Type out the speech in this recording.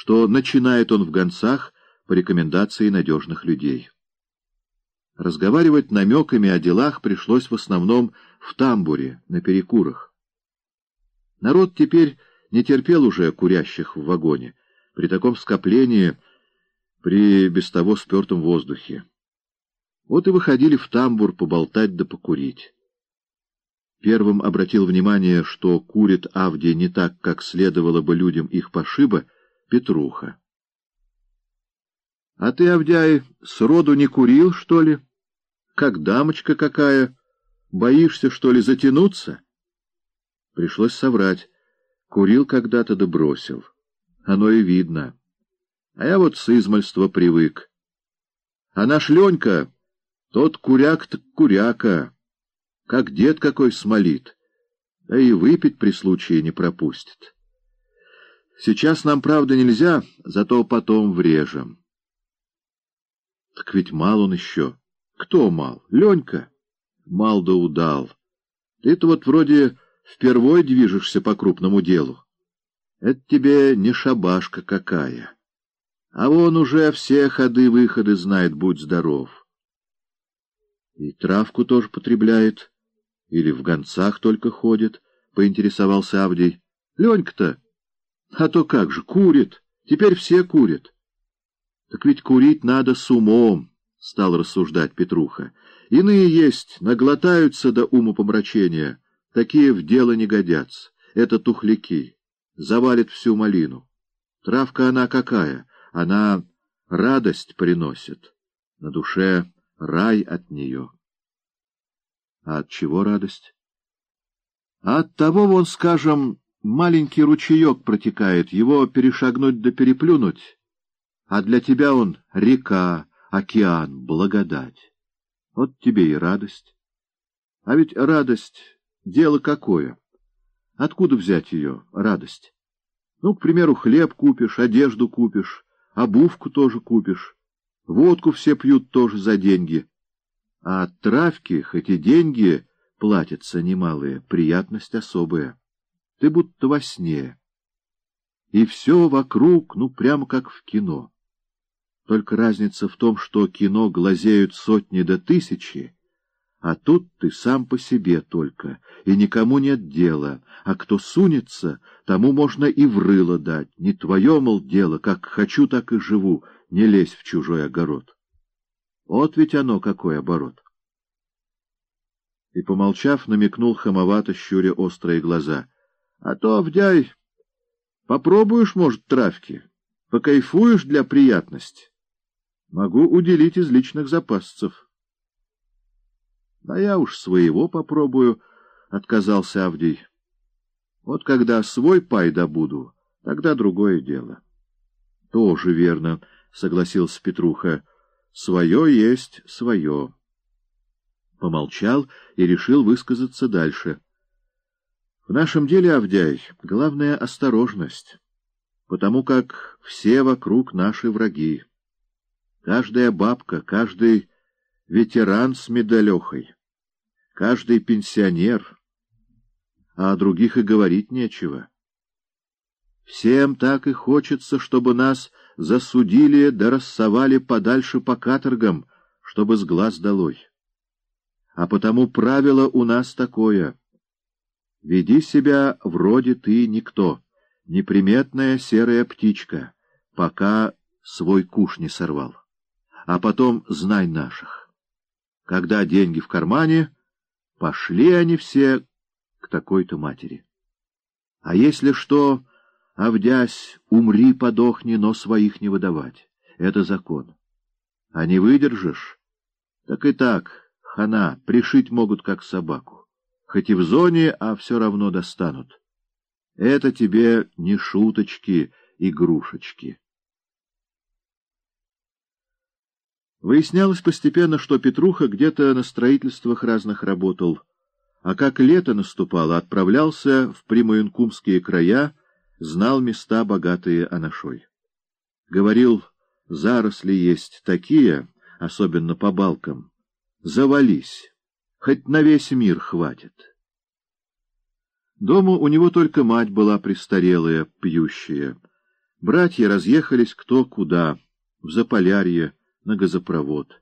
что начинает он в гонцах по рекомендации надежных людей. Разговаривать намеками о делах пришлось в основном в тамбуре, на перекурах. Народ теперь не терпел уже курящих в вагоне, при таком скоплении, при без того спертом воздухе. Вот и выходили в тамбур поболтать да покурить. Первым обратил внимание, что курит Авдий не так, как следовало бы людям их пошиба, Петруха. — А ты, Авдяй, сроду не курил, что ли? Как дамочка какая? Боишься, что ли, затянуться? Пришлось соврать. Курил когда-то да бросил. Оно и видно. А я вот с измальства привык. А наш Ленька, тот куряк-то куряка, как дед какой смолит, да и выпить при случае не пропустит. Сейчас нам, правда, нельзя, зато потом врежем. Так ведь мал он еще. Кто мал? Ленька? Мал да удал. Ты-то вот вроде впервой движешься по крупному делу. Это тебе не шабашка какая. А он уже все ходы-выходы знает, будь здоров. И травку тоже потребляет. Или в гонцах только ходит, — поинтересовался Авдий. Ленька-то а то как же, курит. Теперь все курят. Так ведь курить надо с умом, — стал рассуждать Петруха. Иные есть, наглотаются до умопомрачения. Такие в дело не годятся. Это тухляки. Завалит всю малину. Травка она какая? Она радость приносит. На душе рай от нее. А от чего радость? А от того, вон, скажем, Маленький ручеек протекает, его перешагнуть да переплюнуть, а для тебя он река, океан, благодать. Вот тебе и радость. А ведь радость — дело какое? Откуда взять ее, радость? Ну, к примеру, хлеб купишь, одежду купишь, обувку тоже купишь, водку все пьют тоже за деньги. А от травки, хоть и деньги платятся немалые, приятность особая. Ты будто во сне. И все вокруг, ну, прямо как в кино. Только разница в том, что кино глазеют сотни до тысячи, а тут ты сам по себе только, и никому нет дела, а кто сунется, тому можно и в рыло дать. Не твое, мол, дело, как хочу, так и живу, не лезь в чужой огород. Вот ведь оно какой оборот. И, помолчав, намекнул хамовато, щуря острые глаза — а то, Авдяй, попробуешь, может, травки, покайфуешь для приятности. Могу уделить из личных запасцев. — Да я уж своего попробую, — отказался Авдий. — Вот когда свой пай добуду, тогда другое дело. — Тоже верно, — согласился Петруха. — Свое есть свое. Помолчал и решил высказаться дальше. — в нашем деле, Авдяй, главная осторожность, потому как все вокруг наши враги. Каждая бабка, каждый ветеран с медалехой, каждый пенсионер, а о других и говорить нечего. Всем так и хочется, чтобы нас засудили да рассовали подальше по каторгам, чтобы с глаз долой. А потому правило у нас такое — Веди себя вроде ты никто, неприметная серая птичка, пока свой куш не сорвал. А потом знай наших. Когда деньги в кармане, пошли они все к такой-то матери. А если что, Авдясь, умри, подохни, но своих не выдавать. Это закон. А не выдержишь, так и так, хана, пришить могут как собаку хоть и в зоне, а все равно достанут. Это тебе не шуточки, игрушечки. Выяснялось постепенно, что Петруха где-то на строительствах разных работал, а как лето наступало, отправлялся в примоинкумские края, знал места, богатые анашой. Говорил, заросли есть такие, особенно по балкам, завались хоть на весь мир хватит. Дома у него только мать была престарелая, пьющая. Братья разъехались кто куда, в Заполярье, на газопровод.